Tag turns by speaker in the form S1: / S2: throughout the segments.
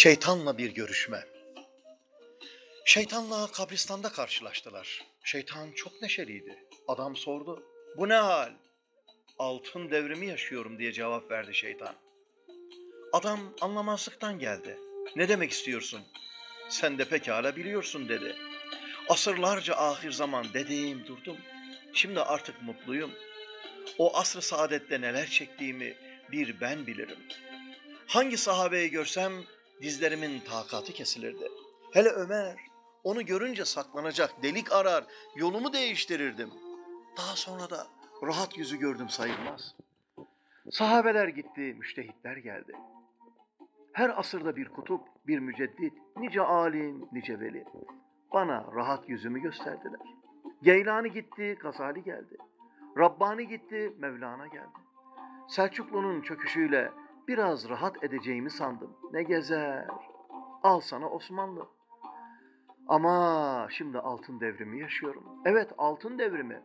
S1: Şeytanla bir görüşme. Şeytanla kabristanda karşılaştılar. Şeytan çok neşeliydi. Adam sordu. Bu ne hal? Altın devrimi yaşıyorum diye cevap verdi şeytan. Adam anlamazlıktan geldi. Ne demek istiyorsun? Sen de pekala biliyorsun dedi. Asırlarca ahir zaman dediğim durdum. Şimdi artık mutluyum. O asr-ı saadette neler çektiğimi bir ben bilirim. Hangi sahabeyi görsem dizlerimin takatı kesilirdi. Hele Ömer, onu görünce saklanacak delik arar, yolumu değiştirirdim. Daha sonra da rahat yüzü gördüm sayılmaz. Sahabeler gitti, müştehitler geldi. Her asırda bir kutup, bir müceddit, nice alim, nice veli. Bana rahat yüzümü gösterdiler. Geylani gitti, Gazali geldi. Rabbani gitti, Mevlana geldi. Selçuklu'nun çöküşüyle biraz rahat edeceğimi sandım. Ne gezer, al sana Osmanlı. Ama şimdi altın devrimi yaşıyorum. Evet altın devrimi.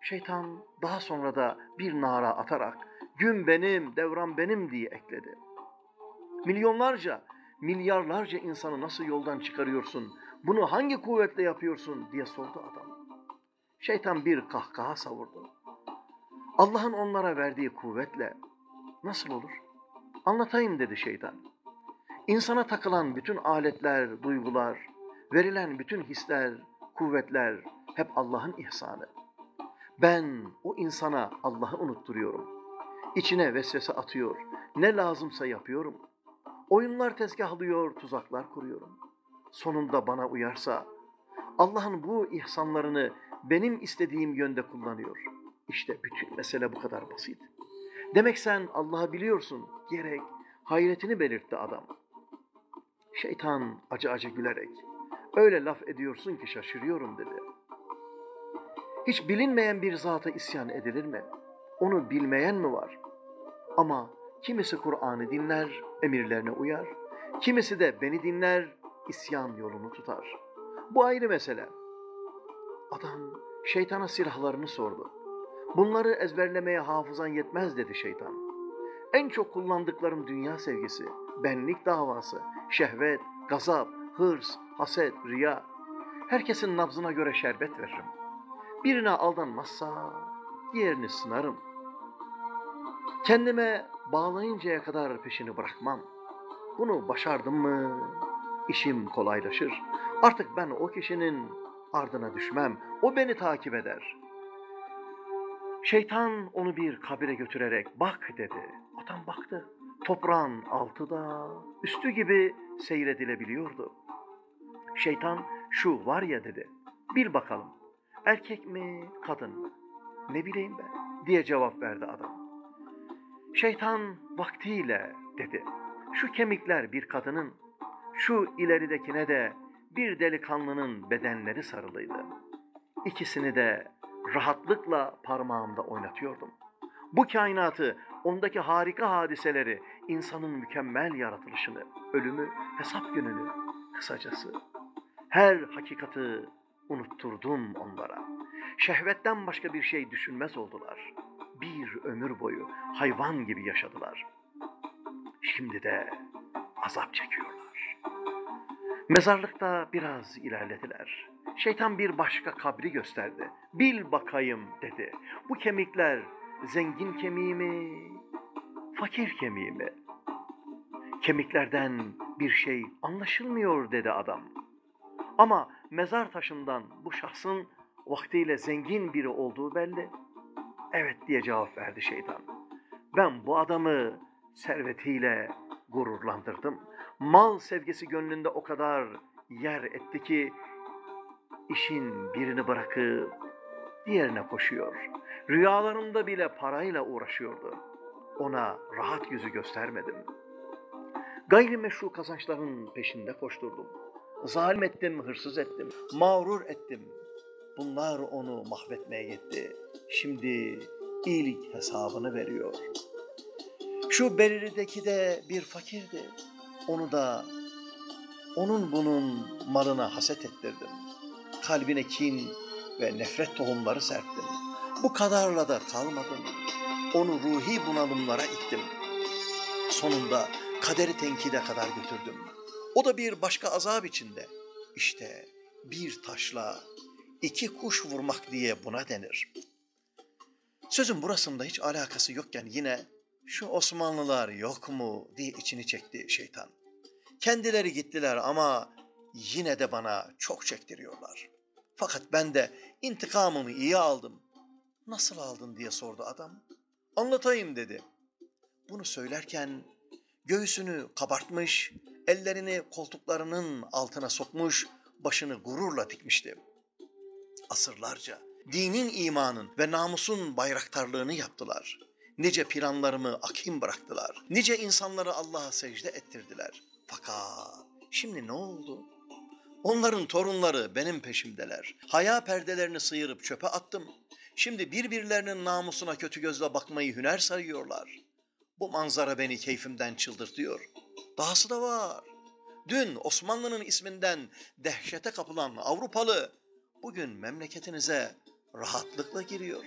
S1: Şeytan daha sonra da bir nara atarak gün benim, devran benim diye ekledi. Milyonlarca, milyarlarca insanı nasıl yoldan çıkarıyorsun, bunu hangi kuvvetle yapıyorsun diye sordu adam. Şeytan bir kahkaha savurdu. Allah'ın onlara verdiği kuvvetle nasıl olur? Anlatayım dedi şeytan. İnsana takılan bütün aletler, duygular, verilen bütün hisler, kuvvetler hep Allah'ın ihsanı. Ben o insana Allah'ı unutturuyorum. İçine vesvese atıyor. Ne lazımsa yapıyorum. Oyunlar tezgahlıyor, tuzaklar kuruyorum. Sonunda bana uyarsa Allah'ın bu ihsanlarını benim istediğim yönde kullanıyor. İşte bütün mesele bu kadar basit. Demek sen Allah'ı biliyorsun gerek hayretini belirtti adam. Şeytan acı acı gülerek öyle laf ediyorsun ki şaşırıyorum dedi. Hiç bilinmeyen bir zata isyan edilir mi? Onu bilmeyen mi var? Ama kimisi Kur'an'ı dinler, emirlerine uyar. Kimisi de beni dinler, isyan yolunu tutar. Bu ayrı mesele. Adam şeytana silahlarını sordu. Bunları ezberlemeye hafızan yetmez dedi şeytan. En çok kullandıklarım dünya sevgisi, benlik davası, şehvet, gazap, hırs, haset, riya. Herkesin nabzına göre şerbet veririm. Birine aldanmazsa diğerini sınarım. Kendime bağlayıncaya kadar peşini bırakmam. Bunu başardım mı işim kolaylaşır. Artık ben o kişinin ardına düşmem. O beni takip eder. Şeytan onu bir kabire götürerek bak dedi. Adam baktı. Toprağın altı da üstü gibi seyredilebiliyordu. Şeytan şu var ya dedi. Bir bakalım. Erkek mi, kadın mı? Ne bileyim ben diye cevap verdi adam. Şeytan vaktiyle dedi. Şu kemikler bir kadının, şu ileridekine de bir delikanlının bedenleri sarılıydı. İkisini de rahatlıkla parmağımda oynatıyordum. Bu kainatı, ondaki harika hadiseleri, insanın mükemmel yaratılışını, ölümü, hesap gününü, kısacası her hakikati unutturdum onlara. Şehvetten başka bir şey düşünmez oldular. Bir ömür boyu hayvan gibi yaşadılar. Şimdi de azap çekiyorlar. Mezarlıkta biraz ilerlediler. Şeytan bir başka kabri gösterdi. Bil bakayım dedi. Bu kemikler zengin kemiği mi, fakir kemiği mi? Kemiklerden bir şey anlaşılmıyor dedi adam. Ama mezar taşından bu şahsın vaktiyle zengin biri olduğu belli. Evet diye cevap verdi şeytan. Ben bu adamı servetiyle gururlandırdım. Mal sevgisi gönlünde o kadar yer etti ki işin birini bırakıp diğerine koşuyor. Rüyalarımda bile parayla uğraşıyordu. Ona rahat yüzü göstermedim. Gayrimeşru kazançların peşinde koşturdum. Zalim ettim, hırsız ettim, mağrur ettim. Bunlar onu mahvetmeye yetti. Şimdi iyilik hesabını veriyor. Şu Berirideki de bir fakirdi. Onu da onun bunun malına haset ettirdim. Kalbine kin ve nefret tohumları serptim. Bu kadarla da kalmadım. Onu ruhi bunalımlara ittim. Sonunda kaderi tenkide kadar götürdüm. O da bir başka azap içinde. İşte bir taşla iki kuş vurmak diye buna denir. Sözün burasında hiç alakası yokken yine şu Osmanlılar yok mu diye içini çekti şeytan. Kendileri gittiler ama yine de bana çok çektiriyorlar. Fakat ben de intikamımı iyi aldım. Nasıl aldın diye sordu adam. Anlatayım dedi. Bunu söylerken göğsünü kabartmış, ellerini koltuklarının altına sokmuş, başını gururla dikmişti. Asırlarca dinin, imanın ve namusun bayraktarlığını yaptılar. Nice planlarımı akim bıraktılar. Nice insanları Allah'a secde ettirdiler. Fakat şimdi ne oldu? Onların torunları benim peşimdeler. Haya perdelerini sıyırıp çöpe attım. Şimdi birbirlerinin namusuna kötü gözle bakmayı hüner sayıyorlar. Bu manzara beni keyfimden çıldırtıyor. Dahası da var. Dün Osmanlı'nın isminden dehşete kapılan Avrupalı bugün memleketinize rahatlıkla giriyor.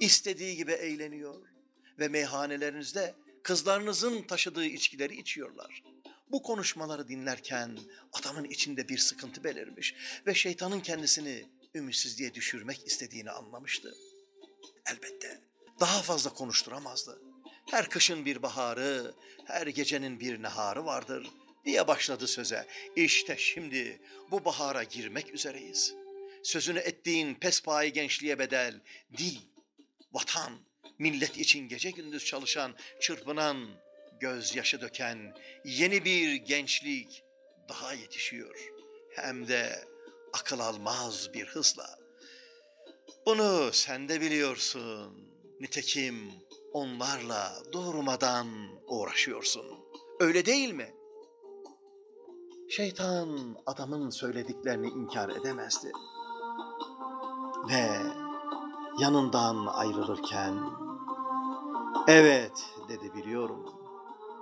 S1: İstediği gibi eğleniyor ve meyhanelerinizde kızlarınızın taşıdığı içkileri içiyorlar. Bu konuşmaları dinlerken adamın içinde bir sıkıntı belirmiş ve şeytanın kendisini ümitsizliğe düşürmek istediğini anlamıştı. Elbette daha fazla konuşturamazdı. Her kışın bir baharı, her gecenin bir neharı vardır diye başladı söze. İşte şimdi bu bahara girmek üzereyiz. Sözünü ettiğin pespayi gençliğe bedel, dil, vatan, millet için gece gündüz çalışan, çırpınan, gözyaşı döken yeni bir gençlik daha yetişiyor. Hem de akıl almaz bir hızla. Bunu sen de biliyorsun. Nitekim onlarla durmadan uğraşıyorsun. Öyle değil mi? Şeytan adamın söylediklerini inkar edemezdi. Ve yanından ayrılırken evet dedi biliyorum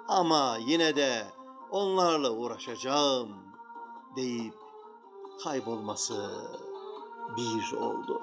S1: ama yine de onlarla uğraşacağım deyip kaybolması bir oldu.